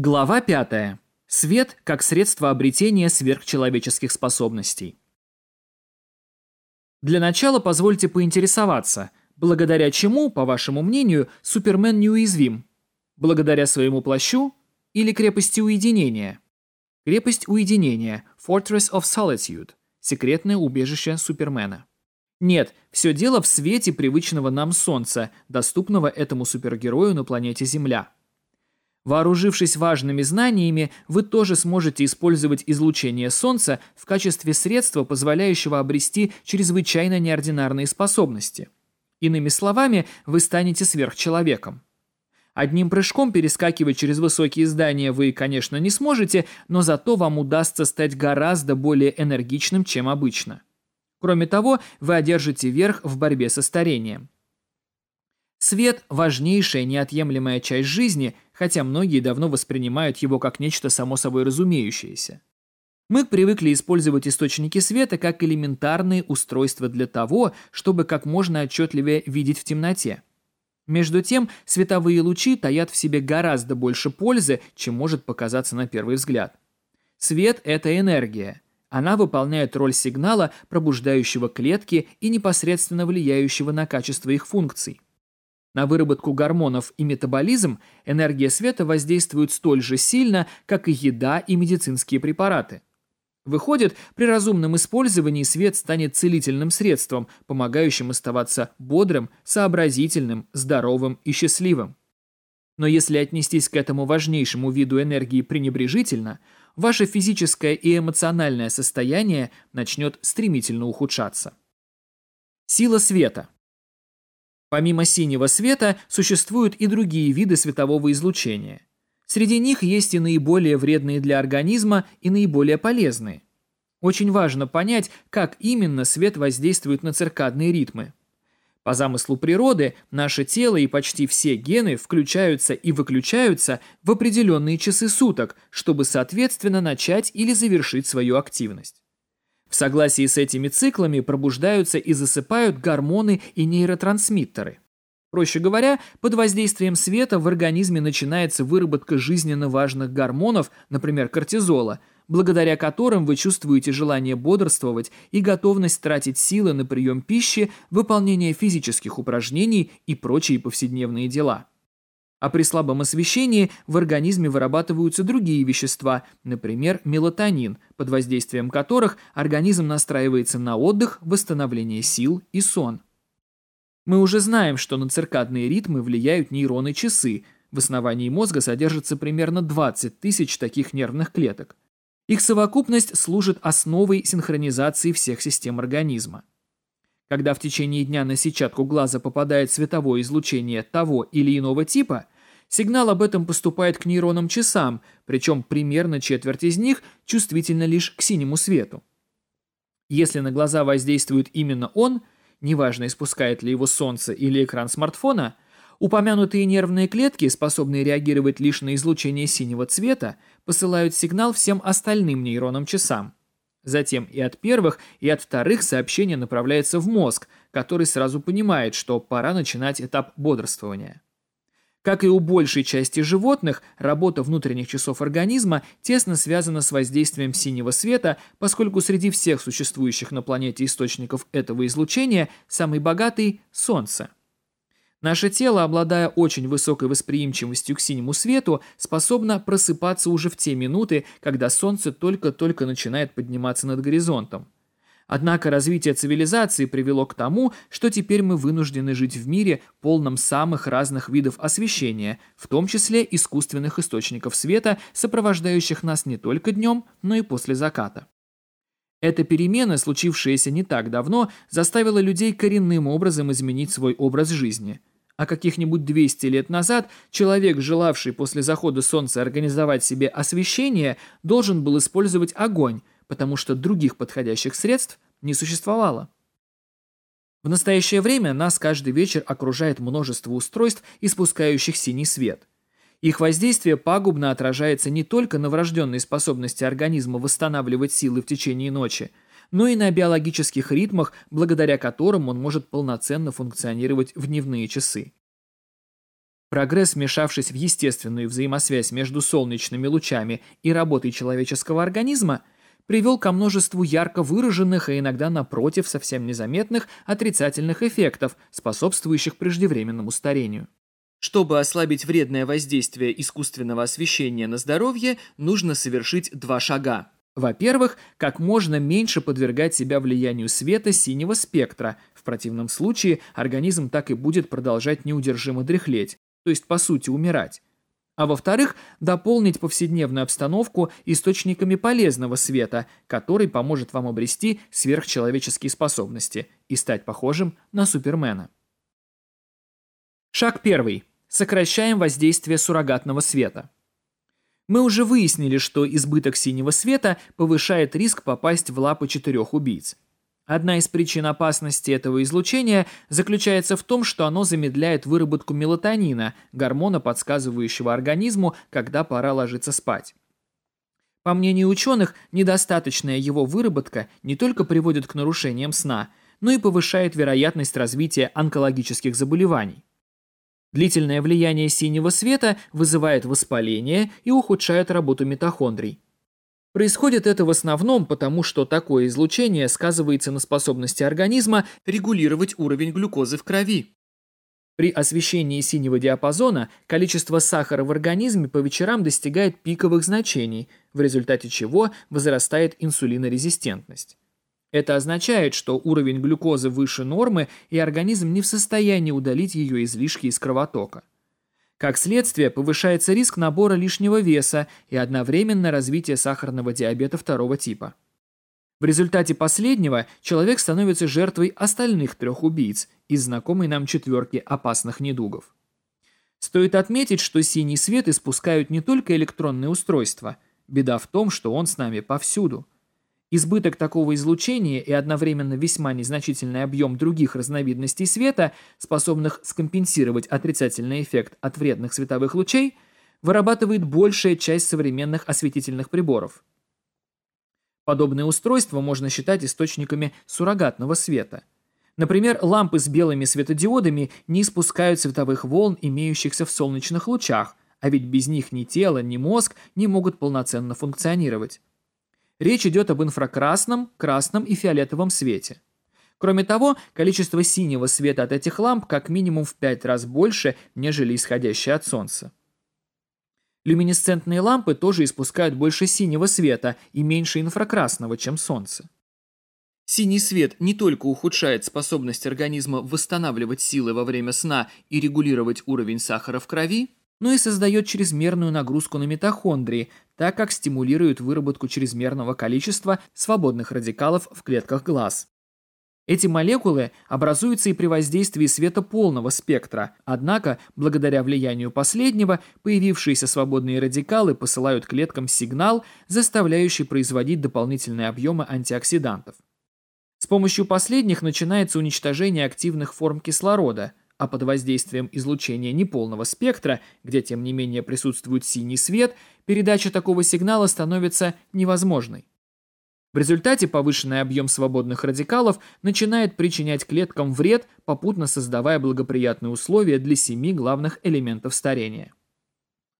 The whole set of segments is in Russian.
Глава 5. Свет как средство обретения сверхчеловеческих способностей. Для начала позвольте поинтересоваться, благодаря чему, по вашему мнению, Супермен неуязвим? Благодаря своему плащу или крепости уединения? Крепость уединения, Fortress of Solitude, секретное убежище Супермена. Нет, все дело в свете привычного нам Солнца, доступного этому супергерою на планете Земля – Вооружившись важными знаниями, вы тоже сможете использовать излучение Солнца в качестве средства, позволяющего обрести чрезвычайно неординарные способности. Иными словами, вы станете сверхчеловеком. Одним прыжком перескакивать через высокие здания вы, конечно, не сможете, но зато вам удастся стать гораздо более энергичным, чем обычно. Кроме того, вы одержите верх в борьбе со старением. Свет – важнейшая неотъемлемая часть жизни, хотя многие давно воспринимают его как нечто само собой разумеющееся. Мы привыкли использовать источники света как элементарные устройства для того, чтобы как можно отчетливее видеть в темноте. Между тем, световые лучи таят в себе гораздо больше пользы, чем может показаться на первый взгляд. Свет – это энергия. Она выполняет роль сигнала, пробуждающего клетки и непосредственно влияющего на качество их функций. На выработку гормонов и метаболизм энергия света воздействует столь же сильно, как и еда и медицинские препараты. Выходит, при разумном использовании свет станет целительным средством, помогающим оставаться бодрым, сообразительным, здоровым и счастливым. Но если отнестись к этому важнейшему виду энергии пренебрежительно, ваше физическое и эмоциональное состояние начнет стремительно ухудшаться. Сила света. Помимо синего света существуют и другие виды светового излучения. Среди них есть и наиболее вредные для организма, и наиболее полезные. Очень важно понять, как именно свет воздействует на циркадные ритмы. По замыслу природы, наше тело и почти все гены включаются и выключаются в определенные часы суток, чтобы соответственно начать или завершить свою активность. В согласии с этими циклами пробуждаются и засыпают гормоны и нейротрансмиттеры. Проще говоря, под воздействием света в организме начинается выработка жизненно важных гормонов, например, кортизола, благодаря которым вы чувствуете желание бодрствовать и готовность тратить силы на прием пищи, выполнение физических упражнений и прочие повседневные дела. А при слабом освещении в организме вырабатываются другие вещества, например, мелатонин, под воздействием которых организм настраивается на отдых, восстановление сил и сон. Мы уже знаем, что на циркадные ритмы влияют нейроны часы. В основании мозга содержится примерно 20 тысяч таких нервных клеток. Их совокупность служит основой синхронизации всех систем организма. Когда в течение дня на сетчатку глаза попадает световое излучение того или иного типа, сигнал об этом поступает к нейронным часам, причем примерно четверть из них чувствительна лишь к синему свету. Если на глаза воздействует именно он, неважно, испускает ли его солнце или экран смартфона, упомянутые нервные клетки, способные реагировать лишь на излучение синего цвета, посылают сигнал всем остальным нейронным часам. Затем и от первых, и от вторых сообщение направляется в мозг, который сразу понимает, что пора начинать этап бодрствования. Как и у большей части животных, работа внутренних часов организма тесно связана с воздействием синего света, поскольку среди всех существующих на планете источников этого излучения самый богатый – Солнце. Наше тело, обладая очень высокой восприимчивостью к синему свету, способно просыпаться уже в те минуты, когда солнце только-только начинает подниматься над горизонтом. Однако развитие цивилизации привело к тому, что теперь мы вынуждены жить в мире, полном самых разных видов освещения, в том числе искусственных источников света, сопровождающих нас не только днем, но и после заката. Эта перемена, случившаяся не так давно, заставила людей коренным образом изменить свой образ жизни – а каких-нибудь 200 лет назад человек, желавший после захода солнца организовать себе освещение, должен был использовать огонь, потому что других подходящих средств не существовало. В настоящее время нас каждый вечер окружает множество устройств, испускающих синий свет. Их воздействие пагубно отражается не только на врожденной способности организма восстанавливать силы в течение ночи – но и на биологических ритмах, благодаря которым он может полноценно функционировать в дневные часы. Прогресс, вмешавшись в естественную взаимосвязь между солнечными лучами и работой человеческого организма, привел ко множеству ярко выраженных и иногда, напротив, совсем незаметных отрицательных эффектов, способствующих преждевременному старению. Чтобы ослабить вредное воздействие искусственного освещения на здоровье, нужно совершить два шага. Во-первых, как можно меньше подвергать себя влиянию света синего спектра. В противном случае организм так и будет продолжать неудержимо дряхлеть, то есть, по сути, умирать. А во-вторых, дополнить повседневную обстановку источниками полезного света, который поможет вам обрести сверхчеловеческие способности и стать похожим на Супермена. Шаг первый. Сокращаем воздействие суррогатного света. Мы уже выяснили, что избыток синего света повышает риск попасть в лапы четырех убийц. Одна из причин опасности этого излучения заключается в том, что оно замедляет выработку мелатонина, гормона, подсказывающего организму, когда пора ложиться спать. По мнению ученых, недостаточная его выработка не только приводит к нарушениям сна, но и повышает вероятность развития онкологических заболеваний. Длительное влияние синего света вызывает воспаление и ухудшает работу митохондрий. Происходит это в основном потому, что такое излучение сказывается на способности организма регулировать уровень глюкозы в крови. При освещении синего диапазона количество сахара в организме по вечерам достигает пиковых значений, в результате чего возрастает инсулинорезистентность. Это означает, что уровень глюкозы выше нормы, и организм не в состоянии удалить ее излишки из кровотока. Как следствие, повышается риск набора лишнего веса и одновременно развитие сахарного диабета второго типа. В результате последнего человек становится жертвой остальных трех убийц из знакомой нам четверки опасных недугов. Стоит отметить, что синий свет испускают не только электронные устройства. Беда в том, что он с нами повсюду – Избыток такого излучения и одновременно весьма незначительный объем других разновидностей света, способных скомпенсировать отрицательный эффект от вредных световых лучей, вырабатывает большая часть современных осветительных приборов. Подобные устройства можно считать источниками суррогатного света. Например, лампы с белыми светодиодами не испускают световых волн, имеющихся в солнечных лучах, а ведь без них ни тело, ни мозг не могут полноценно функционировать. Речь идет об инфракрасном, красном и фиолетовом свете. Кроме того, количество синего света от этих ламп как минимум в 5 раз больше, нежели исходящее от Солнца. Люминесцентные лампы тоже испускают больше синего света и меньше инфракрасного, чем Солнце. Синий свет не только ухудшает способность организма восстанавливать силы во время сна и регулировать уровень сахара в крови, но и создает чрезмерную нагрузку на митохондрии, так как стимулирует выработку чрезмерного количества свободных радикалов в клетках глаз. Эти молекулы образуются и при воздействии света полного спектра, однако, благодаря влиянию последнего, появившиеся свободные радикалы посылают клеткам сигнал, заставляющий производить дополнительные объемы антиоксидантов. С помощью последних начинается уничтожение активных форм кислорода – а под воздействием излучения неполного спектра, где тем не менее присутствует синий свет, передача такого сигнала становится невозможной. В результате повышенный объем свободных радикалов начинает причинять клеткам вред, попутно создавая благоприятные условия для семи главных элементов старения.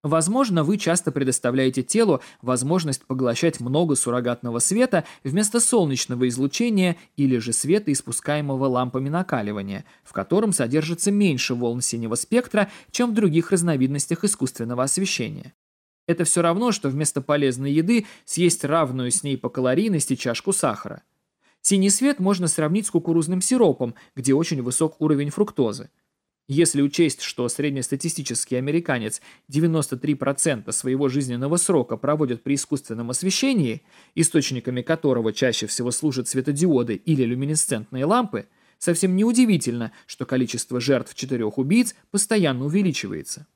Возможно, вы часто предоставляете телу возможность поглощать много суррогатного света вместо солнечного излучения или же света, испускаемого лампами накаливания, в котором содержится меньше волн синего спектра, чем в других разновидностях искусственного освещения. Это все равно, что вместо полезной еды съесть равную с ней по калорийности чашку сахара. Синий свет можно сравнить с кукурузным сиропом, где очень высок уровень фруктозы. Если учесть, что среднестатистический американец 93% своего жизненного срока проводит при искусственном освещении, источниками которого чаще всего служат светодиоды или люминесцентные лампы, совсем неудивительно, что количество жертв четырех убийц постоянно увеличивается.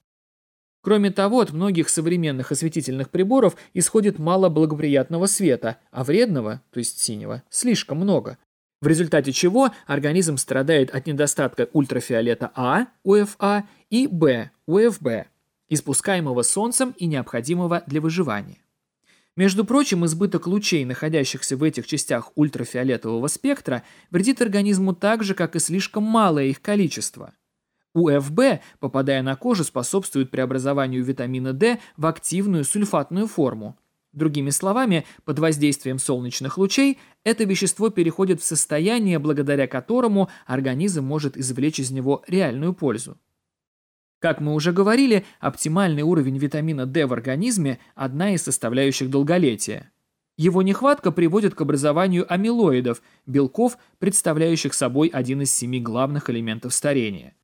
Кроме того, от многих современных осветительных приборов исходит мало благоприятного света, а вредного, то есть синего, слишком много, в результате чего организм страдает от недостатка ультрафиолета А, УФА, и Б, УФБ, испускаемого солнцем и необходимого для выживания. Между прочим, избыток лучей, находящихся в этих частях ультрафиолетового спектра, вредит организму так же, как и слишком малое их количество. УФБ, попадая на кожу, способствует преобразованию витамина D в активную сульфатную форму, Другими словами, под воздействием солнечных лучей это вещество переходит в состояние, благодаря которому организм может извлечь из него реальную пользу. Как мы уже говорили, оптимальный уровень витамина D в организме – одна из составляющих долголетия. Его нехватка приводит к образованию амилоидов – белков, представляющих собой один из семи главных элементов старения –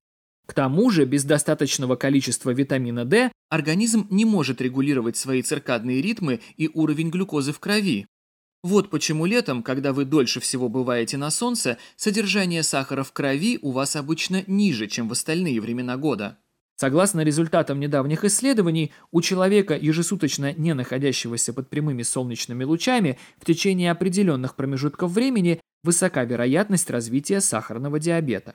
к тому же, без достаточного количества витамина D организм не может регулировать свои циркадные ритмы и уровень глюкозы в крови. Вот почему летом, когда вы дольше всего бываете на солнце, содержание сахара в крови у вас обычно ниже, чем в остальные времена года. Согласно результатам недавних исследований, у человека, ежесуточно не находящегося под прямыми солнечными лучами, в течение определенных промежутков времени высока вероятность развития сахарного диабета.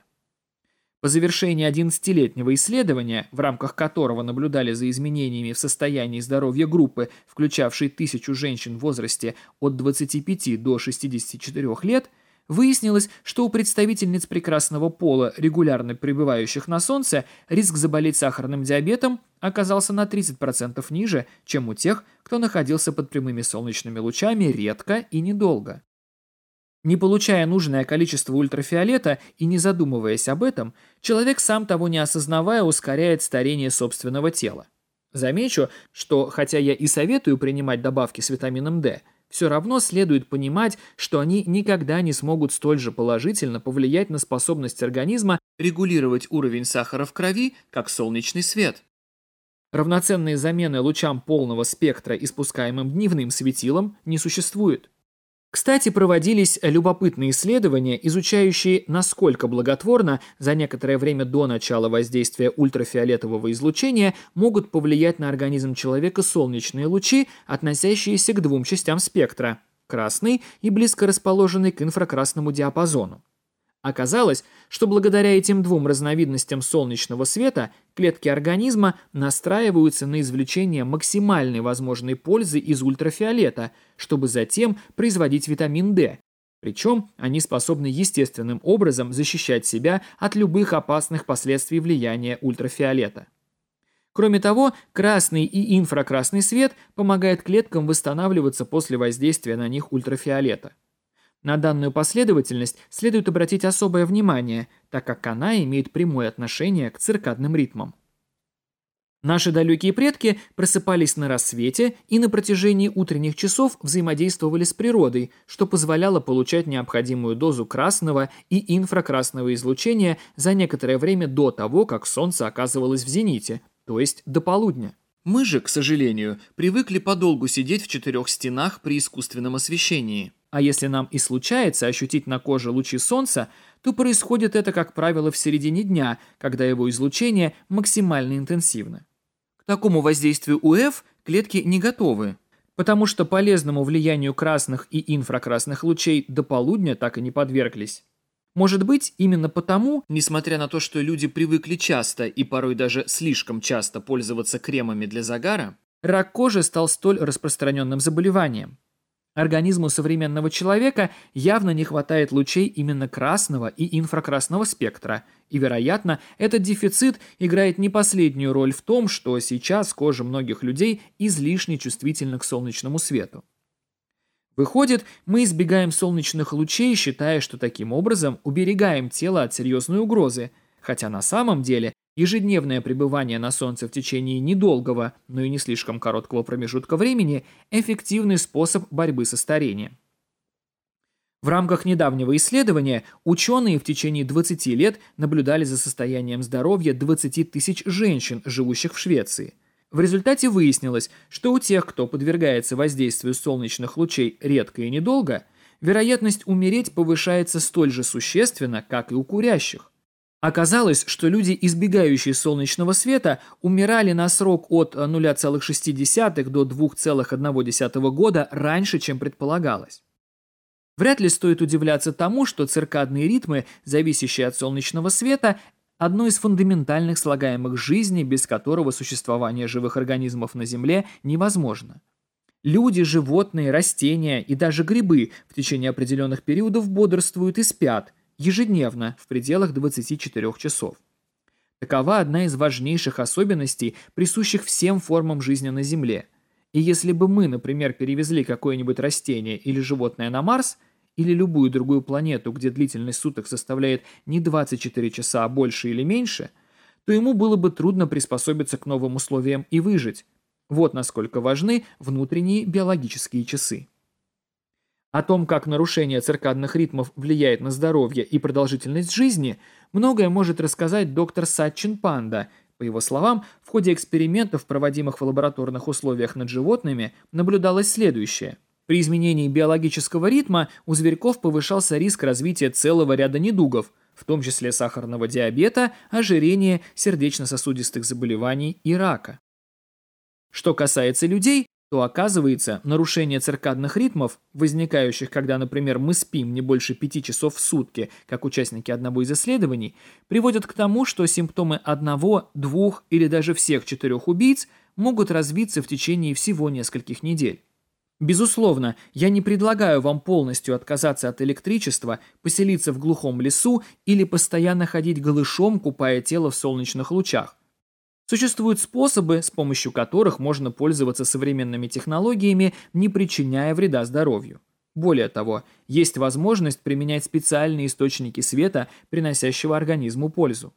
По завершении 11-летнего исследования, в рамках которого наблюдали за изменениями в состоянии здоровья группы, включавшей тысячу женщин в возрасте от 25 до 64 лет, выяснилось, что у представительниц прекрасного пола, регулярно пребывающих на солнце, риск заболеть сахарным диабетом оказался на 30% ниже, чем у тех, кто находился под прямыми солнечными лучами редко и недолго. Не получая нужное количество ультрафиолета и не задумываясь об этом, человек, сам того не осознавая, ускоряет старение собственного тела. Замечу, что хотя я и советую принимать добавки с витамином D, все равно следует понимать, что они никогда не смогут столь же положительно повлиять на способность организма регулировать уровень сахара в крови, как солнечный свет. Равноценные замены лучам полного спектра, испускаемым дневным светилом, не существует. Кстати, проводились любопытные исследования, изучающие, насколько благотворно за некоторое время до начала воздействия ультрафиолетового излучения могут повлиять на организм человека солнечные лучи, относящиеся к двум частям спектра – красный и близко расположенный к инфракрасному диапазону. Оказалось, что благодаря этим двум разновидностям солнечного света клетки организма настраиваются на извлечение максимальной возможной пользы из ультрафиолета, чтобы затем производить витамин D. Причем они способны естественным образом защищать себя от любых опасных последствий влияния ультрафиолета. Кроме того, красный и инфракрасный свет помогает клеткам восстанавливаться после воздействия на них ультрафиолета. На данную последовательность следует обратить особое внимание, так как она имеет прямое отношение к циркадным ритмам. Наши далекие предки просыпались на рассвете и на протяжении утренних часов взаимодействовали с природой, что позволяло получать необходимую дозу красного и инфракрасного излучения за некоторое время до того, как солнце оказывалось в зените, то есть до полудня. Мы же, к сожалению, привыкли подолгу сидеть в четырех стенах при искусственном освещении. А если нам и случается ощутить на коже лучи солнца, то происходит это, как правило, в середине дня, когда его излучение максимально интенсивно. К такому воздействию УФ клетки не готовы, потому что полезному влиянию красных и инфракрасных лучей до полудня так и не подверглись. Может быть, именно потому, несмотря на то, что люди привыкли часто и порой даже слишком часто пользоваться кремами для загара, рак кожи стал столь распространенным заболеванием. Организму современного человека явно не хватает лучей именно красного и инфракрасного спектра, и, вероятно, этот дефицит играет не последнюю роль в том, что сейчас кожа многих людей излишне чувствительна к солнечному свету. Выходит, мы избегаем солнечных лучей, считая, что таким образом уберегаем тело от серьезной угрозы, хотя на самом деле Ежедневное пребывание на Солнце в течение недолгого, но и не слишком короткого промежутка времени – эффективный способ борьбы со старением. В рамках недавнего исследования ученые в течение 20 лет наблюдали за состоянием здоровья 20 тысяч женщин, живущих в Швеции. В результате выяснилось, что у тех, кто подвергается воздействию солнечных лучей редко и недолго, вероятность умереть повышается столь же существенно, как и у курящих. Оказалось, что люди, избегающие солнечного света, умирали на срок от э, 0,6 до 2,1 года раньше, чем предполагалось. Вряд ли стоит удивляться тому, что циркадные ритмы, зависящие от солнечного света, одно из фундаментальных слагаемых жизни, без которого существование живых организмов на Земле невозможно. Люди, животные, растения и даже грибы в течение определенных периодов бодрствуют и спят – ежедневно в пределах 24 часов. Такова одна из важнейших особенностей, присущих всем формам жизни на Земле. И если бы мы, например, перевезли какое-нибудь растение или животное на Марс, или любую другую планету, где длительность суток составляет не 24 часа, а больше или меньше, то ему было бы трудно приспособиться к новым условиям и выжить. Вот насколько важны внутренние биологические часы. О том, как нарушение циркадных ритмов влияет на здоровье и продолжительность жизни, многое может рассказать доктор Сатчин Панда. По его словам, в ходе экспериментов, проводимых в лабораторных условиях над животными, наблюдалось следующее. При изменении биологического ритма у зверьков повышался риск развития целого ряда недугов, в том числе сахарного диабета, ожирения, сердечно-сосудистых заболеваний и рака. Что касается людей, то оказывается, нарушение циркадных ритмов, возникающих, когда, например, мы спим не больше пяти часов в сутки, как участники одного из исследований, приводит к тому, что симптомы одного, двух или даже всех четырех убийц могут развиться в течение всего нескольких недель. Безусловно, я не предлагаю вам полностью отказаться от электричества, поселиться в глухом лесу или постоянно ходить голышом, купая тело в солнечных лучах. Существуют способы, с помощью которых можно пользоваться современными технологиями, не причиняя вреда здоровью. Более того, есть возможность применять специальные источники света, приносящего организму пользу.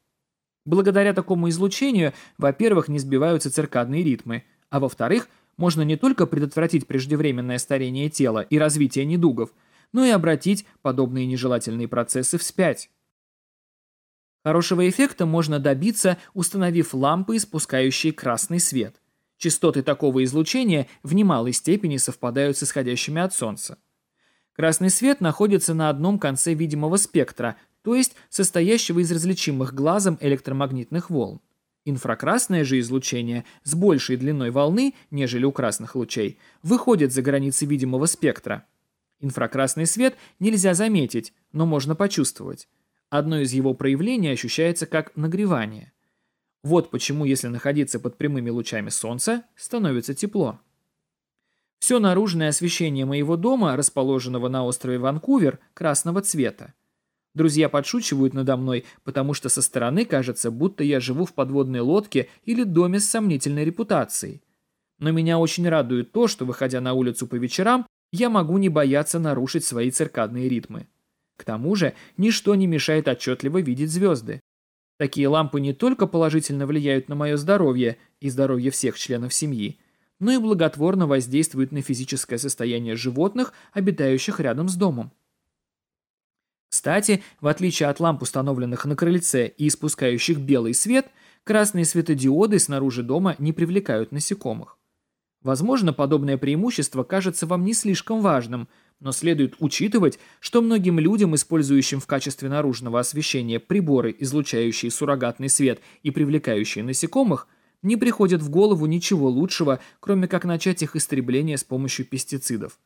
Благодаря такому излучению, во-первых, не сбиваются циркадные ритмы, а во-вторых, можно не только предотвратить преждевременное старение тела и развитие недугов, но и обратить подобные нежелательные процессы вспять. Хорошего эффекта можно добиться, установив лампы, испускающие красный свет. Частоты такого излучения в немалой степени совпадают с исходящими от Солнца. Красный свет находится на одном конце видимого спектра, то есть состоящего из различимых глазом электромагнитных волн. Инфракрасное же излучение с большей длиной волны, нежели у красных лучей, выходит за границы видимого спектра. Инфракрасный свет нельзя заметить, но можно почувствовать. Одно из его проявлений ощущается как нагревание. Вот почему, если находиться под прямыми лучами солнца, становится тепло. Все наружное освещение моего дома, расположенного на острове Ванкувер, красного цвета. Друзья подшучивают надо мной, потому что со стороны кажется, будто я живу в подводной лодке или доме с сомнительной репутацией. Но меня очень радует то, что, выходя на улицу по вечерам, я могу не бояться нарушить свои циркадные ритмы. К тому же, ничто не мешает отчетливо видеть звезды. Такие лампы не только положительно влияют на мое здоровье и здоровье всех членов семьи, но и благотворно воздействуют на физическое состояние животных, обитающих рядом с домом. Кстати, в отличие от ламп, установленных на крыльце и испускающих белый свет, красные светодиоды снаружи дома не привлекают насекомых. Возможно, подобное преимущество кажется вам не слишком важным, но следует учитывать, что многим людям, использующим в качестве наружного освещения приборы, излучающие суррогатный свет и привлекающие насекомых, не приходит в голову ничего лучшего, кроме как начать их истребление с помощью пестицидов.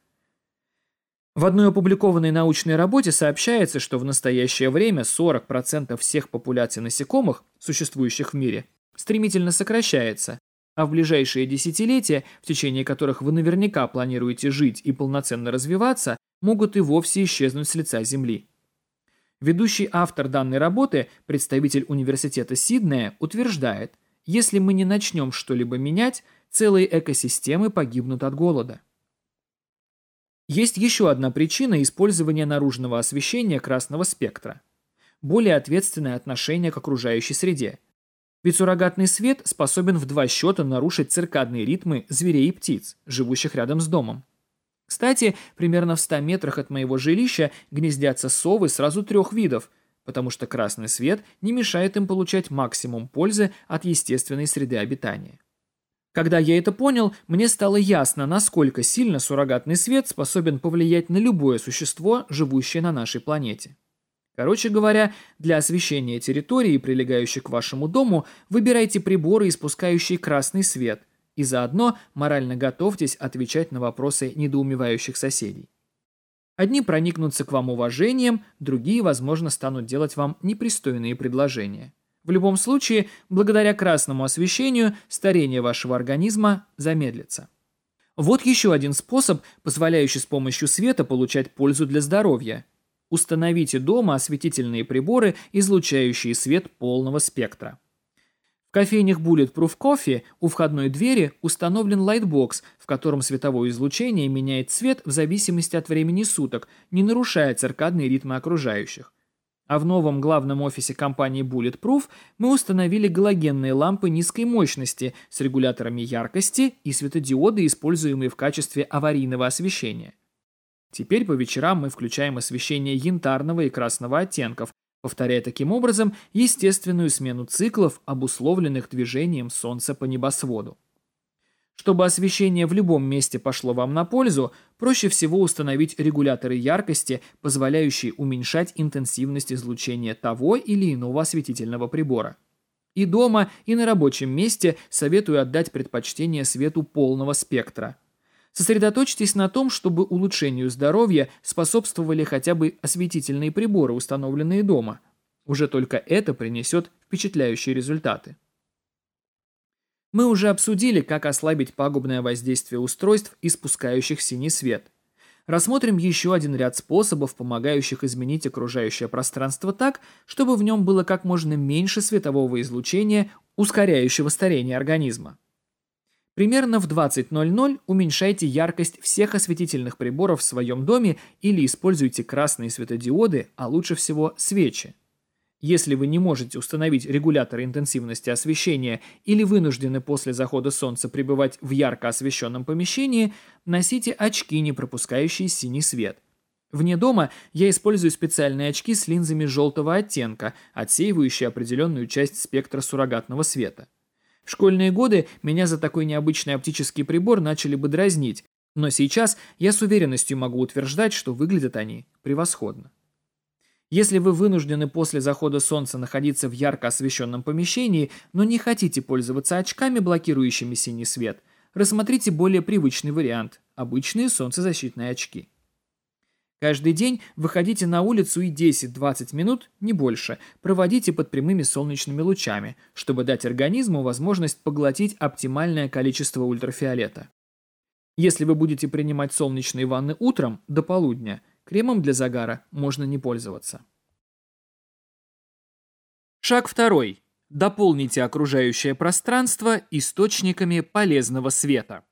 В одной опубликованной научной работе сообщается, что в настоящее время 40% всех популяций насекомых, существующих в мире, стремительно сокращается, а в ближайшие десятилетия, в течение которых вы наверняка планируете жить и полноценно развиваться, могут и вовсе исчезнуть с лица Земли. Ведущий автор данной работы, представитель университета Сиднея, утверждает, если мы не начнем что-либо менять, целые экосистемы погибнут от голода. Есть еще одна причина использования наружного освещения красного спектра. Более ответственное отношение к окружающей среде – ведь суррогатный свет способен в два счета нарушить циркадные ритмы зверей и птиц, живущих рядом с домом. Кстати, примерно в 100 метрах от моего жилища гнездятся совы сразу трех видов, потому что красный свет не мешает им получать максимум пользы от естественной среды обитания. Когда я это понял, мне стало ясно, насколько сильно суррогатный свет способен повлиять на любое существо, живущее на нашей планете. Короче говоря, для освещения территории, прилегающей к вашему дому, выбирайте приборы, испускающие красный свет, и заодно морально готовьтесь отвечать на вопросы недоумевающих соседей. Одни проникнутся к вам уважением, другие, возможно, станут делать вам непристойные предложения. В любом случае, благодаря красному освещению старение вашего организма замедлится. Вот еще один способ, позволяющий с помощью света получать пользу для здоровья – Установите дома осветительные приборы, излучающие свет полного спектра. В кофейнях Bulletproof Coffee у входной двери установлен лайтбокс, в котором световое излучение меняет цвет в зависимости от времени суток, не нарушая циркадные ритмы окружающих. А в новом главном офисе компании Bulletproof мы установили галогенные лампы низкой мощности с регуляторами яркости и светодиоды, используемые в качестве аварийного освещения. Теперь по вечерам мы включаем освещение янтарного и красного оттенков, повторяя таким образом естественную смену циклов, обусловленных движением Солнца по небосводу. Чтобы освещение в любом месте пошло вам на пользу, проще всего установить регуляторы яркости, позволяющие уменьшать интенсивность излучения того или иного осветительного прибора. И дома, и на рабочем месте советую отдать предпочтение свету полного спектра – Сосредоточьтесь на том, чтобы улучшению здоровья способствовали хотя бы осветительные приборы, установленные дома. Уже только это принесет впечатляющие результаты. Мы уже обсудили, как ослабить пагубное воздействие устройств, испускающих синий свет. Рассмотрим еще один ряд способов, помогающих изменить окружающее пространство так, чтобы в нем было как можно меньше светового излучения, ускоряющего старение организма. Примерно в 20.00 уменьшайте яркость всех осветительных приборов в своем доме или используйте красные светодиоды, а лучше всего свечи. Если вы не можете установить регулятор интенсивности освещения или вынуждены после захода солнца пребывать в ярко освещенном помещении, носите очки, не пропускающие синий свет. Вне дома я использую специальные очки с линзами желтого оттенка, отсеивающие определенную часть спектра суррогатного света. В школьные годы меня за такой необычный оптический прибор начали бы дразнить, но сейчас я с уверенностью могу утверждать, что выглядят они превосходно. Если вы вынуждены после захода солнца находиться в ярко освещенном помещении, но не хотите пользоваться очками, блокирующими синий свет, рассмотрите более привычный вариант – обычные солнцезащитные очки. Каждый день выходите на улицу и 10-20 минут, не больше, проводите под прямыми солнечными лучами, чтобы дать организму возможность поглотить оптимальное количество ультрафиолета. Если вы будете принимать солнечные ванны утром до полудня, кремом для загара можно не пользоваться. Шаг второй. Дополните окружающее пространство источниками полезного света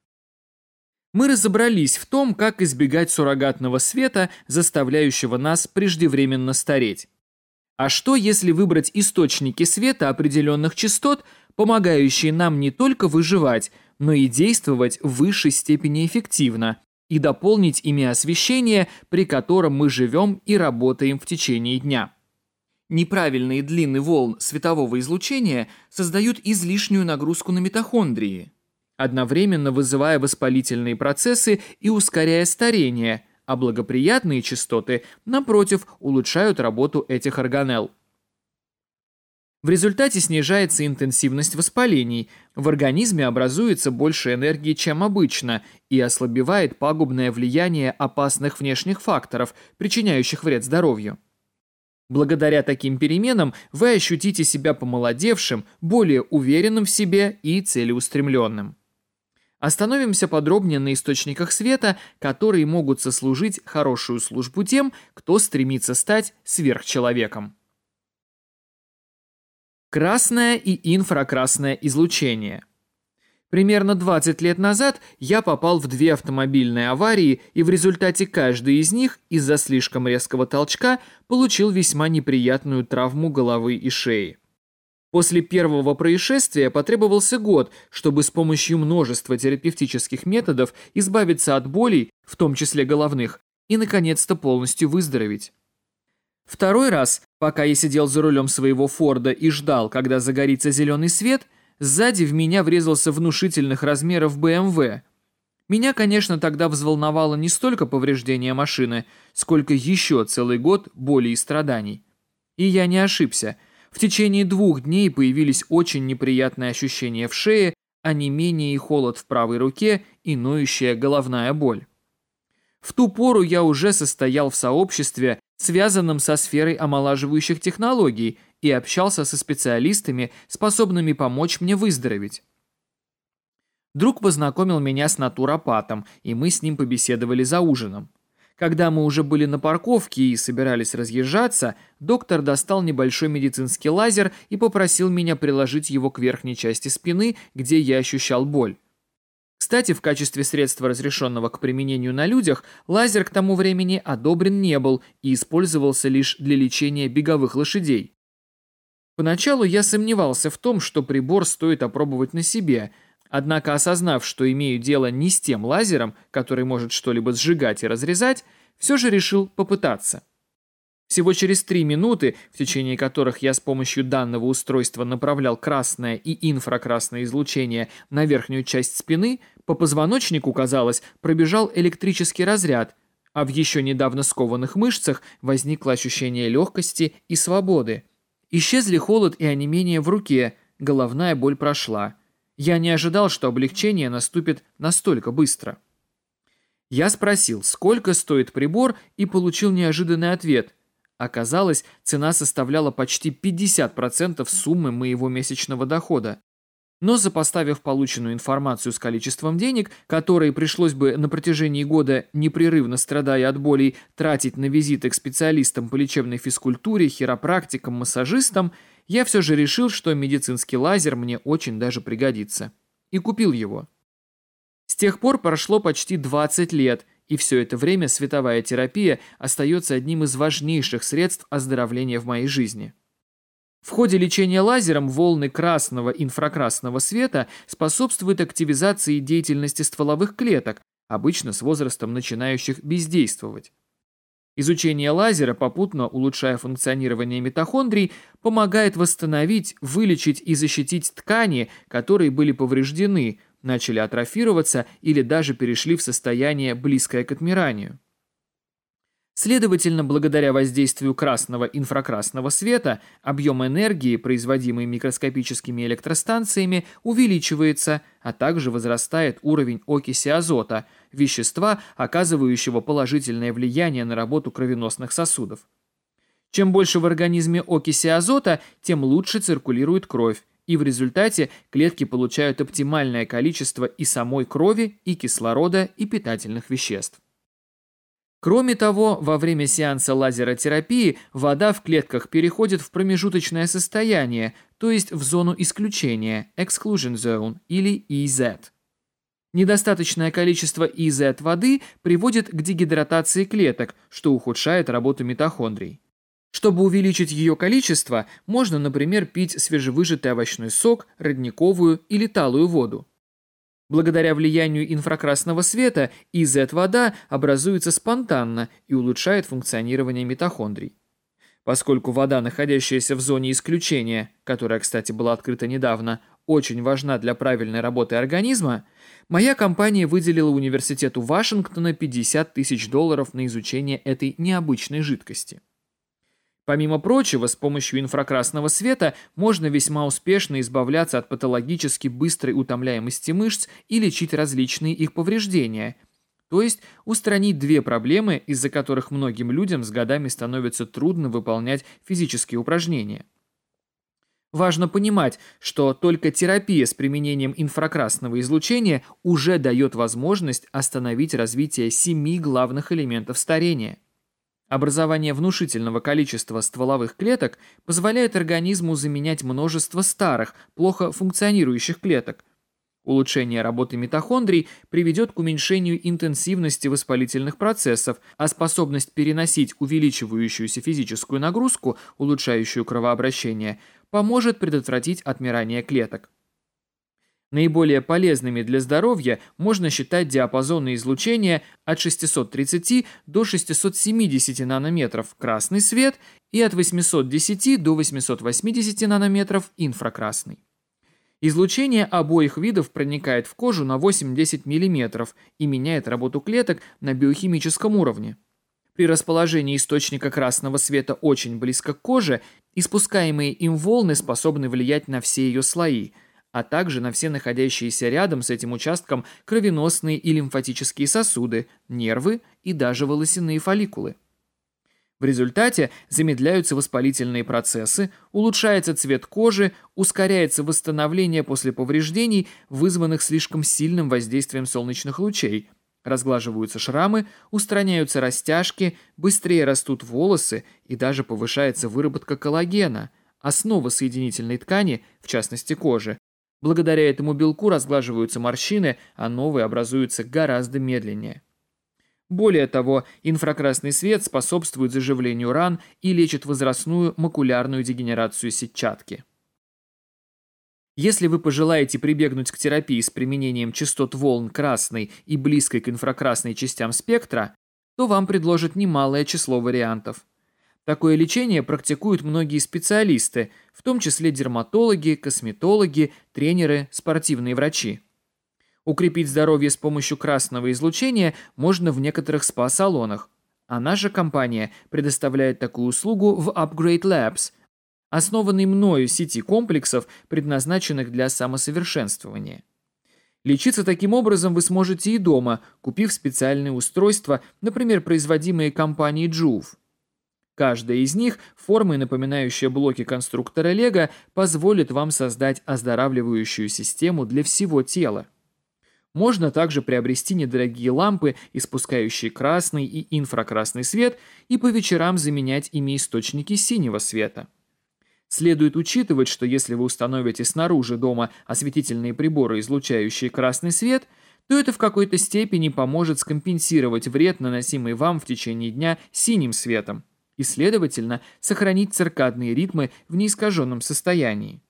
мы разобрались в том, как избегать суррогатного света, заставляющего нас преждевременно стареть. А что, если выбрать источники света определенных частот, помогающие нам не только выживать, но и действовать в высшей степени эффективно, и дополнить ими освещение, при котором мы живем и работаем в течение дня? Неправильные длины волн светового излучения создают излишнюю нагрузку на митохондрии – одновременно вызывая воспалительные процессы и ускоряя старение, а благоприятные частоты, напротив, улучшают работу этих органелл. В результате снижается интенсивность воспалений, в организме образуется больше энергии, чем обычно, и ослабевает пагубное влияние опасных внешних факторов, причиняющих вред здоровью. Благодаря таким переменам вы ощутите себя помолодевшим, более уверенным в себе и целеустремленным. Остановимся подробнее на источниках света, которые могут сослужить хорошую службу тем, кто стремится стать сверхчеловеком. Красное и инфракрасное излучение. Примерно 20 лет назад я попал в две автомобильные аварии, и в результате каждой из них из-за слишком резкого толчка получил весьма неприятную травму головы и шеи. После первого происшествия потребовался год, чтобы с помощью множества терапевтических методов избавиться от болей, в том числе головных, и, наконец-то, полностью выздороветь. Второй раз, пока я сидел за рулем своего Форда и ждал, когда загорится зеленый свет, сзади в меня врезался внушительных размеров БМВ. Меня, конечно, тогда взволновало не столько повреждение машины, сколько еще целый год боли и страданий. И я не ошибся – в течение двух дней появились очень неприятные ощущения в шее, а не менее и холод в правой руке и ноющая головная боль. В ту пору я уже состоял в сообществе, связанном со сферой омолаживающих технологий, и общался со специалистами, способными помочь мне выздороветь. Друг познакомил меня с натуропатом, и мы с ним побеседовали за ужином. Когда мы уже были на парковке и собирались разъезжаться, доктор достал небольшой медицинский лазер и попросил меня приложить его к верхней части спины, где я ощущал боль. Кстати, в качестве средства, разрешенного к применению на людях, лазер к тому времени одобрен не был и использовался лишь для лечения беговых лошадей. Поначалу я сомневался в том, что прибор стоит опробовать на себе – Однако, осознав, что имею дело не с тем лазером, который может что-либо сжигать и разрезать, все же решил попытаться. Всего через три минуты, в течение которых я с помощью данного устройства направлял красное и инфракрасное излучение на верхнюю часть спины, по позвоночнику, казалось, пробежал электрический разряд, а в еще недавно скованных мышцах возникло ощущение легкости и свободы. Исчезли холод и онемение в руке, головная боль прошла – я не ожидал, что облегчение наступит настолько быстро. Я спросил, сколько стоит прибор, и получил неожиданный ответ. Оказалось, цена составляла почти 50% суммы моего месячного дохода. Но запоставив полученную информацию с количеством денег, которые пришлось бы на протяжении года, непрерывно страдая от болей, тратить на визиты к специалистам по лечебной физкультуре, хиропрактикам, массажистам – я все же решил, что медицинский лазер мне очень даже пригодится. И купил его. С тех пор прошло почти 20 лет, и все это время световая терапия остается одним из важнейших средств оздоровления в моей жизни. В ходе лечения лазером волны красного инфракрасного света способствуют активизации деятельности стволовых клеток, обычно с возрастом начинающих бездействовать. Изучение лазера, попутно улучшая функционирование митохондрий, помогает восстановить, вылечить и защитить ткани, которые были повреждены, начали атрофироваться или даже перешли в состояние, близкое к отмиранию. Следовательно, благодаря воздействию красного инфракрасного света объем энергии, производимый микроскопическими электростанциями, увеличивается, а также возрастает уровень окиси азота, вещества, оказывающего положительное влияние на работу кровеносных сосудов. Чем больше в организме окиси азота, тем лучше циркулирует кровь, и в результате клетки получают оптимальное количество и самой крови, и кислорода, и питательных веществ. Кроме того, во время сеанса лазеротерапии вода в клетках переходит в промежуточное состояние, то есть в зону исключения, exclusion zone или EZ. Недостаточное количество EZ воды приводит к дегидратации клеток, что ухудшает работу митохондрий. Чтобы увеличить ее количество, можно, например, пить свежевыжатый овощной сок, родниковую или талую воду. Благодаря влиянию инфракрасного света ИЗ-вода образуется спонтанно и улучшает функционирование митохондрий. Поскольку вода, находящаяся в зоне исключения, которая, кстати, была открыта недавно, очень важна для правильной работы организма, моя компания выделила университету Вашингтона 50 тысяч долларов на изучение этой необычной жидкости. Помимо прочего, с помощью инфракрасного света можно весьма успешно избавляться от патологически быстрой утомляемости мышц и лечить различные их повреждения. То есть устранить две проблемы, из-за которых многим людям с годами становится трудно выполнять физические упражнения. Важно понимать, что только терапия с применением инфракрасного излучения уже дает возможность остановить развитие семи главных элементов старения – Образование внушительного количества стволовых клеток позволяет организму заменять множество старых, плохо функционирующих клеток. Улучшение работы митохондрий приведет к уменьшению интенсивности воспалительных процессов, а способность переносить увеличивающуюся физическую нагрузку, улучшающую кровообращение, поможет предотвратить отмирание клеток. Наиболее полезными для здоровья можно считать диапазоны излучения от 630 до 670 нанометров красный свет и от 810 до 880 нанометров инфракрасный. Излучение обоих видов проникает в кожу на 8-10 мм и меняет работу клеток на биохимическом уровне. При расположении источника красного света очень близко к коже, испускаемые им волны способны влиять на все ее слои – а также на все находящиеся рядом с этим участком кровеносные и лимфатические сосуды, нервы и даже волосяные фолликулы. В результате замедляются воспалительные процессы, улучшается цвет кожи, ускоряется восстановление после повреждений, вызванных слишком сильным воздействием солнечных лучей, разглаживаются шрамы, устраняются растяжки, быстрее растут волосы и даже повышается выработка коллагена, основа соединительной ткани, в частности кожи, Благодаря этому белку разглаживаются морщины, а новые образуются гораздо медленнее. Более того, инфракрасный свет способствует заживлению ран и лечит возрастную макулярную дегенерацию сетчатки. Если вы пожелаете прибегнуть к терапии с применением частот волн красной и близкой к инфракрасной частям спектра, то вам предложат немалое число вариантов. Такое лечение практикуют многие специалисты, в том числе дерматологи, косметологи, тренеры, спортивные врачи. Укрепить здоровье с помощью красного излучения можно в некоторых спа-салонах. А наша компания предоставляет такую услугу в Upgrade Labs, основанной мною сети комплексов, предназначенных для самосовершенствования. Лечиться таким образом вы сможете и дома, купив специальные устройства, например, производимые компанией Juve. Каждая из них, формы, напоминающая блоки конструктора Лего, позволит вам создать оздоравливающую систему для всего тела. Можно также приобрести недорогие лампы, испускающие красный и инфракрасный свет, и по вечерам заменять ими источники синего света. Следует учитывать, что если вы установите снаружи дома осветительные приборы, излучающие красный свет – то это в какой-то степени поможет скомпенсировать вред, наносимый вам в течение дня синим светом и, следовательно, сохранить циркадные ритмы в неискаженном состоянии.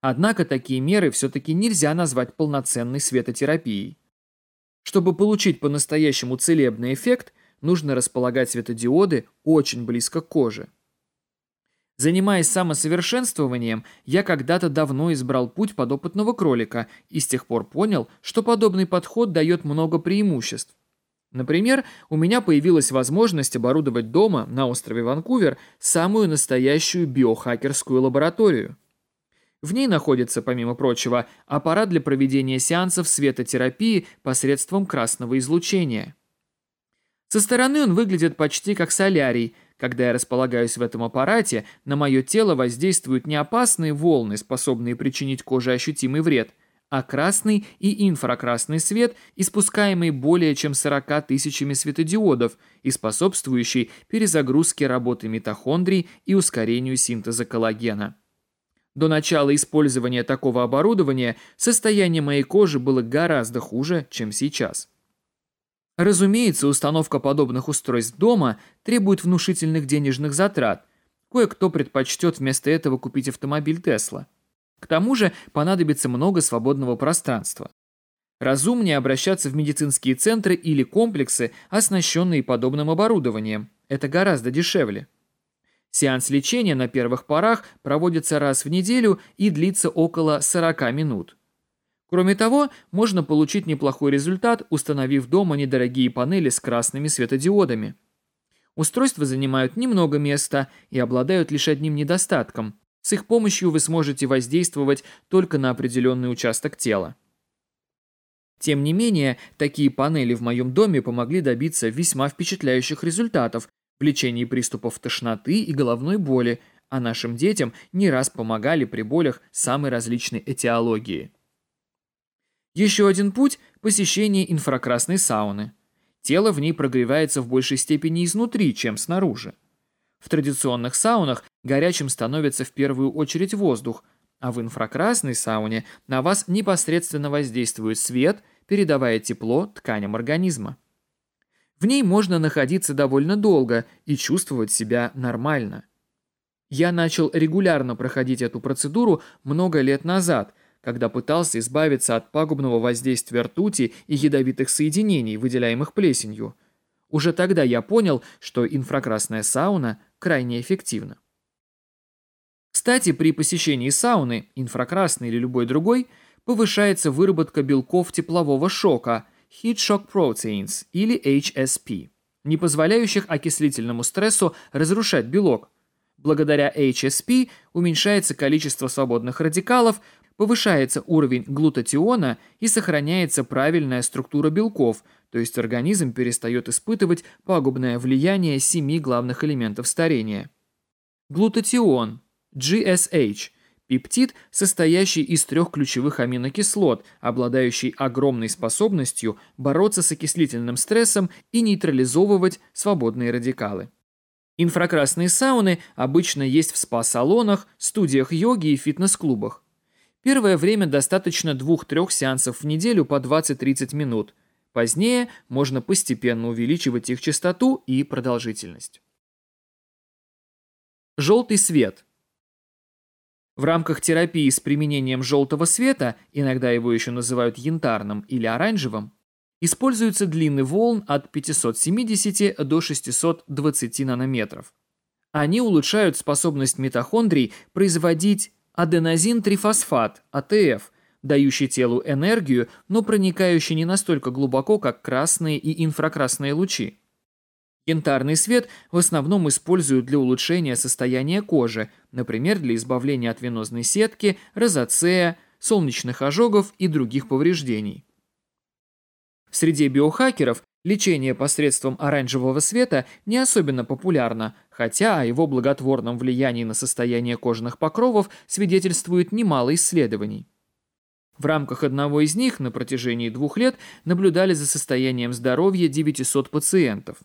Однако такие меры все-таки нельзя назвать полноценной светотерапией. Чтобы получить по-настоящему целебный эффект, нужно располагать светодиоды очень близко к коже. Занимаясь самосовершенствованием, я когда-то давно избрал путь подопытного кролика и с тех пор понял, что подобный подход дает много преимуществ. Например, у меня появилась возможность оборудовать дома на острове Ванкувер самую настоящую биохакерскую лабораторию. В ней находится, помимо прочего, аппарат для проведения сеансов светотерапии посредством красного излучения. Со стороны он выглядит почти как солярий. Когда я располагаюсь в этом аппарате, на мое тело воздействуют неопасные волны, способные причинить коже ощутимый вред – а красный и инфракрасный свет, испускаемый более чем 40 тысячами светодиодов и способствующий перезагрузке работы митохондрий и ускорению синтеза коллагена. До начала использования такого оборудования состояние моей кожи было гораздо хуже, чем сейчас. Разумеется, установка подобных устройств дома требует внушительных денежных затрат. Кое-кто предпочтет вместо этого купить автомобиль Тесла. К тому же понадобится много свободного пространства. Разумнее обращаться в медицинские центры или комплексы, оснащенные подобным оборудованием. Это гораздо дешевле. Сеанс лечения на первых порах проводится раз в неделю и длится около 40 минут. Кроме того, можно получить неплохой результат, установив дома недорогие панели с красными светодиодами. Устройства занимают немного места и обладают лишь одним недостатком с их помощью вы сможете воздействовать только на определенный участок тела. Тем не менее, такие панели в моем доме помогли добиться весьма впечатляющих результатов в лечении приступов тошноты и головной боли, а нашим детям не раз помогали при болях самой различной этиологии. Еще один путь – посещение инфракрасной сауны. Тело в ней прогревается в большей степени изнутри, чем снаружи. В традиционных саунах горячим становится в первую очередь воздух, а в инфракрасной сауне на вас непосредственно воздействует свет, передавая тепло тканям организма. В ней можно находиться довольно долго и чувствовать себя нормально. Я начал регулярно проходить эту процедуру много лет назад, когда пытался избавиться от пагубного воздействия ртути и ядовитых соединений, выделяемых плесенью. Уже тогда я понял, что инфракрасная сауна – крайне эффективно. Кстати, при посещении сауны, инфракрасной или любой другой, повышается выработка белков теплового шока Heat Shock Proteins или HSP, не позволяющих окислительному стрессу разрушать белок. Благодаря HSP уменьшается количество свободных радикалов, повышается уровень глутатиона и сохраняется правильная структура белков, то есть организм перестает испытывать пагубное влияние семи главных элементов старения. Глутатион, GSH, пептид, состоящий из трех ключевых аминокислот, обладающий огромной способностью бороться с окислительным стрессом и нейтрализовывать свободные радикалы. Инфракрасные сауны обычно есть в спа-салонах, студиях йоги и фитнес-клубах. Первое время достаточно двух-трех сеансов в неделю по 20-30 минут. Позднее можно постепенно увеличивать их частоту и продолжительность. Желтый свет. В рамках терапии с применением желтого света, иногда его еще называют янтарным или оранжевым, используются длины волн от 570 до 620 нанометров. Они улучшают способность митохондрий производить аденозин-трифосфат, АТФ, дающий телу энергию, но проникающий не настолько глубоко, как красные и инфракрасные лучи. Янтарный свет в основном используют для улучшения состояния кожи, например, для избавления от венозной сетки, розоцея, солнечных ожогов и других повреждений. Среди биохакеров Лечение посредством оранжевого света не особенно популярно, хотя о его благотворном влиянии на состояние кожных покровов свидетельствует немало исследований. В рамках одного из них на протяжении двух лет наблюдали за состоянием здоровья 900 пациентов.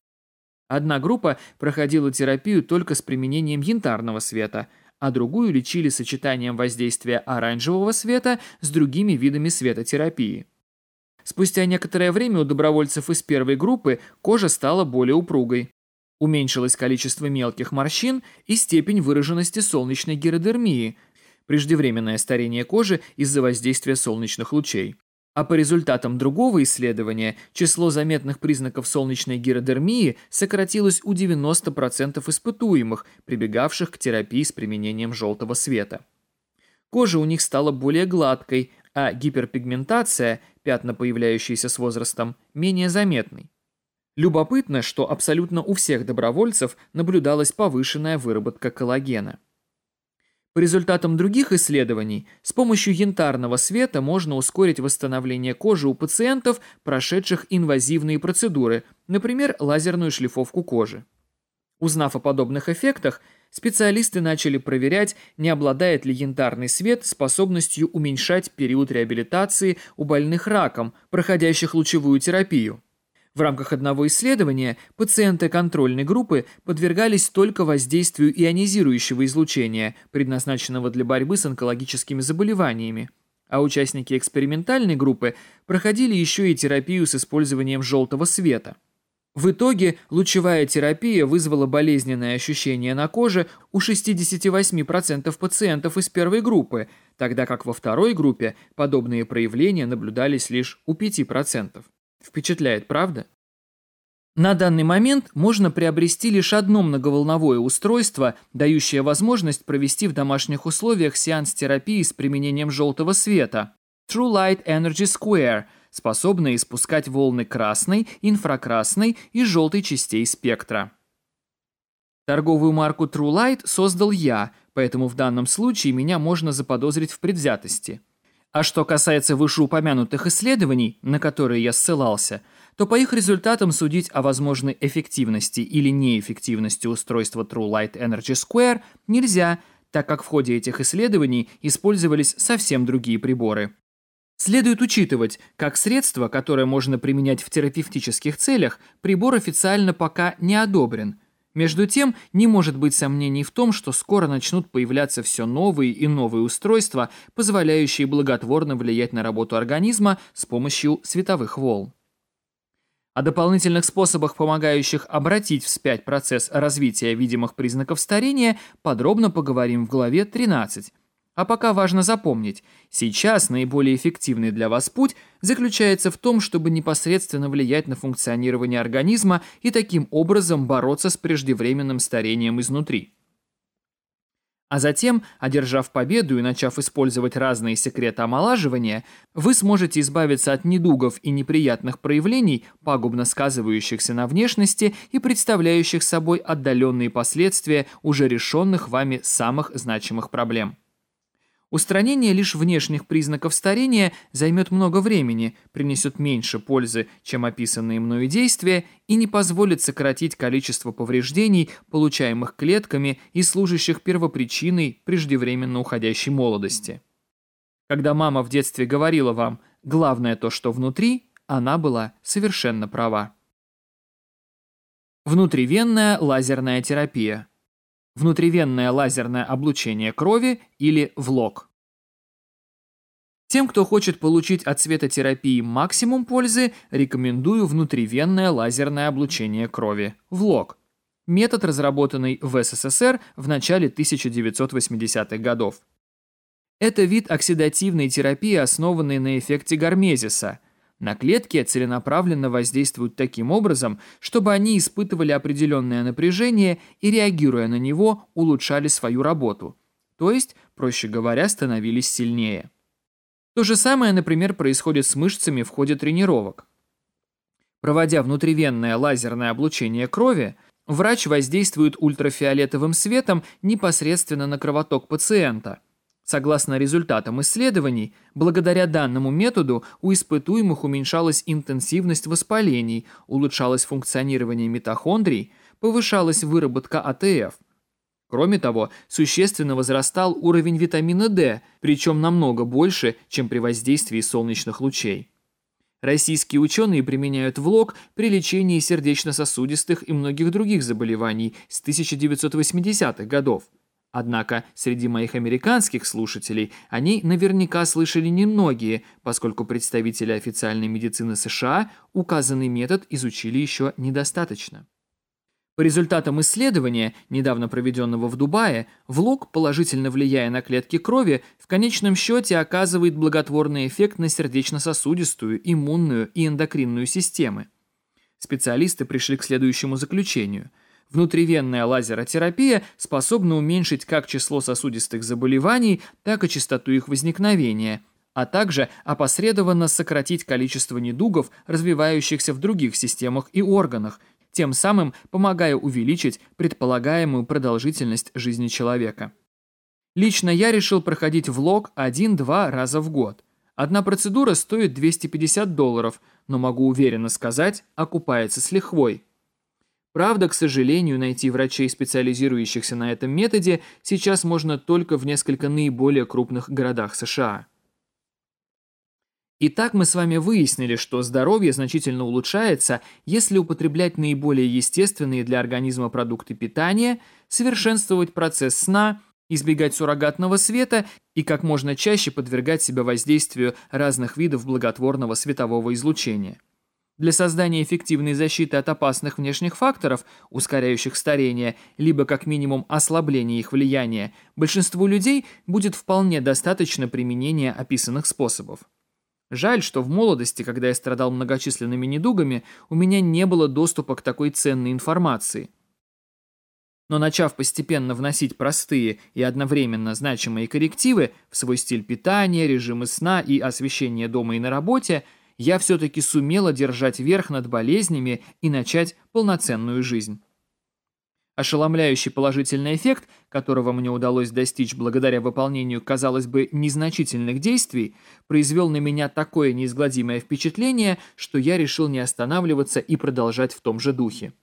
Одна группа проходила терапию только с применением янтарного света, а другую лечили сочетанием воздействия оранжевого света с другими видами светотерапии. Спустя некоторое время у добровольцев из первой группы кожа стала более упругой. Уменьшилось количество мелких морщин и степень выраженности солнечной гиродермии, преждевременное старение кожи из-за воздействия солнечных лучей. А по результатам другого исследования число заметных признаков солнечной гиродермии сократилось у 90% испытуемых, прибегавших к терапии с применением желтого света. Кожа у них стала более гладкой, а гиперпигментация, пятна, появляющиеся с возрастом, менее заметны. Любопытно, что абсолютно у всех добровольцев наблюдалась повышенная выработка коллагена. По результатам других исследований, с помощью янтарного света можно ускорить восстановление кожи у пациентов, прошедших инвазивные процедуры, например, лазерную шлифовку кожи. Узнав о подобных эффектах, специалисты начали проверять, не обладает ли янтарный свет способностью уменьшать период реабилитации у больных раком, проходящих лучевую терапию. В рамках одного исследования пациенты контрольной группы подвергались только воздействию ионизирующего излучения, предназначенного для борьбы с онкологическими заболеваниями, а участники экспериментальной группы проходили еще и терапию с использованием желтого света. В итоге лучевая терапия вызвала болезненное ощущение на коже у 68% пациентов из первой группы, тогда как во второй группе подобные проявления наблюдались лишь у 5%. Впечатляет, правда? На данный момент можно приобрести лишь одно многоволновое устройство, дающее возможность провести в домашних условиях сеанс терапии с применением желтого света – True Light Energy Square – способные испускать волны красной, инфракрасной и желтой частей спектра. Торговую марку True Light создал я, поэтому в данном случае меня можно заподозрить в предвзятости. А что касается вышеупомянутых исследований, на которые я ссылался, то по их результатам судить о возможной эффективности или неэффективности устройства True Light Energy Square нельзя, так как в ходе этих исследований использовались совсем другие приборы. Следует учитывать, как средство, которое можно применять в терапевтических целях, прибор официально пока не одобрен. Между тем, не может быть сомнений в том, что скоро начнут появляться все новые и новые устройства, позволяющие благотворно влиять на работу организма с помощью световых волн. О дополнительных способах, помогающих обратить вспять процесс развития видимых признаков старения, подробно поговорим в главе 13. А пока важно запомнить, сейчас наиболее эффективный для вас путь заключается в том, чтобы непосредственно влиять на функционирование организма и таким образом бороться с преждевременным старением изнутри. А затем, одержав победу и начав использовать разные секреты омолаживания, вы сможете избавиться от недугов и неприятных проявлений, пагубно сказывающихся на внешности и представляющих собой отдаленные последствия уже решенных вами самых значимых проблем. Устранение лишь внешних признаков старения займет много времени, принесет меньше пользы, чем описанные мною действия, и не позволит сократить количество повреждений, получаемых клетками и служащих первопричиной преждевременно уходящей молодости. Когда мама в детстве говорила вам «главное то, что внутри», она была совершенно права. Внутривенная лазерная терапия – внутривенное лазерное облучение крови или ВЛОК. Тем, кто хочет получить от светотерапии максимум пользы, рекомендую внутривенное лазерное облучение крови – ВЛОК. Метод, разработанный в СССР в начале 1980-х годов. Это вид оксидативной терапии, основанный на эффекте гармезиса – на клетки целенаправленно воздействуют таким образом, чтобы они испытывали определенное напряжение и, реагируя на него, улучшали свою работу. То есть, проще говоря, становились сильнее. То же самое, например, происходит с мышцами в ходе тренировок. Проводя внутривенное лазерное облучение крови, врач воздействует ультрафиолетовым светом непосредственно на кровоток пациента, Согласно результатам исследований, благодаря данному методу у испытуемых уменьшалась интенсивность воспалений, улучшалось функционирование митохондрий, повышалась выработка АТФ. Кроме того, существенно возрастал уровень витамина D, причем намного больше, чем при воздействии солнечных лучей. Российские ученые применяют влог при лечении сердечно-сосудистых и многих других заболеваний с 1980-х годов. Однако среди моих американских слушателей они наверняка слышали немногие, поскольку представители официальной медицины США указанный метод изучили еще недостаточно. По результатам исследования, недавно проведенного в Дубае, влог, положительно влияя на клетки крови, в конечном счете оказывает благотворный эффект на сердечно-сосудистую, иммунную и эндокринную системы. Специалисты пришли к следующему заключению – Внутривенная лазеротерапия способна уменьшить как число сосудистых заболеваний, так и частоту их возникновения, а также опосредованно сократить количество недугов, развивающихся в других системах и органах, тем самым помогая увеличить предполагаемую продолжительность жизни человека. Лично я решил проходить влог 1-2 раза в год. Одна процедура стоит 250 долларов, но могу уверенно сказать, окупается с лихвой. Правда, к сожалению, найти врачей, специализирующихся на этом методе, сейчас можно только в несколько наиболее крупных городах США. Итак, мы с вами выяснили, что здоровье значительно улучшается, если употреблять наиболее естественные для организма продукты питания, совершенствовать процесс сна, избегать суррогатного света и как можно чаще подвергать себя воздействию разных видов благотворного светового излучения. Для создания эффективной защиты от опасных внешних факторов, ускоряющих старение, либо как минимум ослабления их влияния, большинству людей будет вполне достаточно применения описанных способов. Жаль, что в молодости, когда я страдал многочисленными недугами, у меня не было доступа к такой ценной информации. Но начав постепенно вносить простые и одновременно значимые коррективы в свой стиль питания, режимы сна и освещение дома и на работе – я все-таки сумела держать верх над болезнями и начать полноценную жизнь. Ошеломляющий положительный эффект, которого мне удалось достичь благодаря выполнению, казалось бы, незначительных действий, произвел на меня такое неизгладимое впечатление, что я решил не останавливаться и продолжать в том же духе.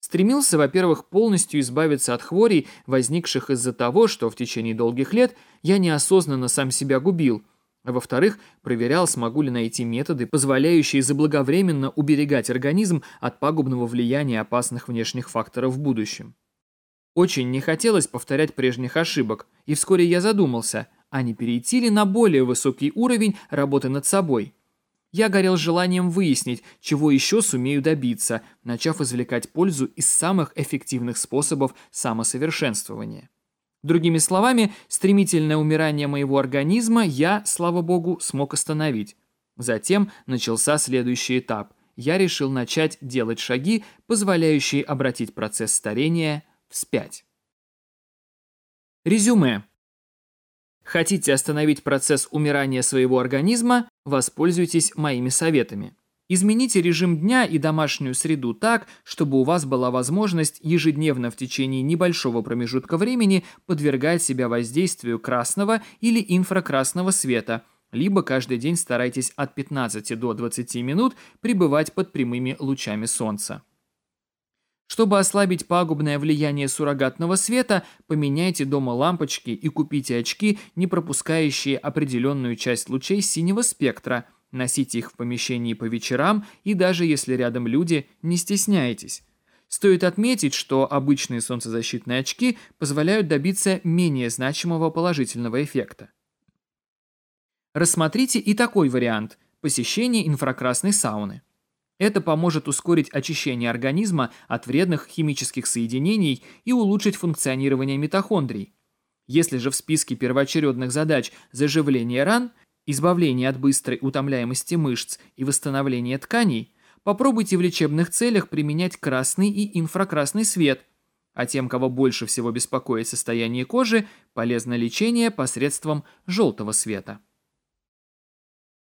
Стремился, во-первых, полностью избавиться от хворей, возникших из-за того, что в течение долгих лет я неосознанно сам себя губил – во-вторых, проверял, смогу ли найти методы, позволяющие заблаговременно уберегать организм от пагубного влияния опасных внешних факторов в будущем. Очень не хотелось повторять прежних ошибок, и вскоре я задумался, а не перейти ли на более высокий уровень работы над собой. Я горел желанием выяснить, чего еще сумею добиться, начав извлекать пользу из самых эффективных способов самосовершенствования. Другими словами, стремительное умирание моего организма я, слава богу, смог остановить. Затем начался следующий этап. Я решил начать делать шаги, позволяющие обратить процесс старения вспять. Резюме. Хотите остановить процесс умирания своего организма? Воспользуйтесь моими советами. Измените режим дня и домашнюю среду так, чтобы у вас была возможность ежедневно в течение небольшого промежутка времени подвергать себя воздействию красного или инфракрасного света, либо каждый день старайтесь от 15 до 20 минут пребывать под прямыми лучами солнца. Чтобы ослабить пагубное влияние суррогатного света, поменяйте дома лампочки и купите очки, не пропускающие определенную часть лучей синего спектра – носить их в помещении по вечерам и даже если рядом люди, не стесняйтесь. Стоит отметить, что обычные солнцезащитные очки позволяют добиться менее значимого положительного эффекта. Рассмотрите и такой вариант – посещение инфракрасной сауны. Это поможет ускорить очищение организма от вредных химических соединений и улучшить функционирование митохондрий. Если же в списке первоочередных задач заживление ран – избавление от быстрой утомляемости мышц и восстановление тканей, попробуйте в лечебных целях применять красный и инфракрасный свет, а тем, кого больше всего беспокоит состояние кожи, полезно лечение посредством желтого света.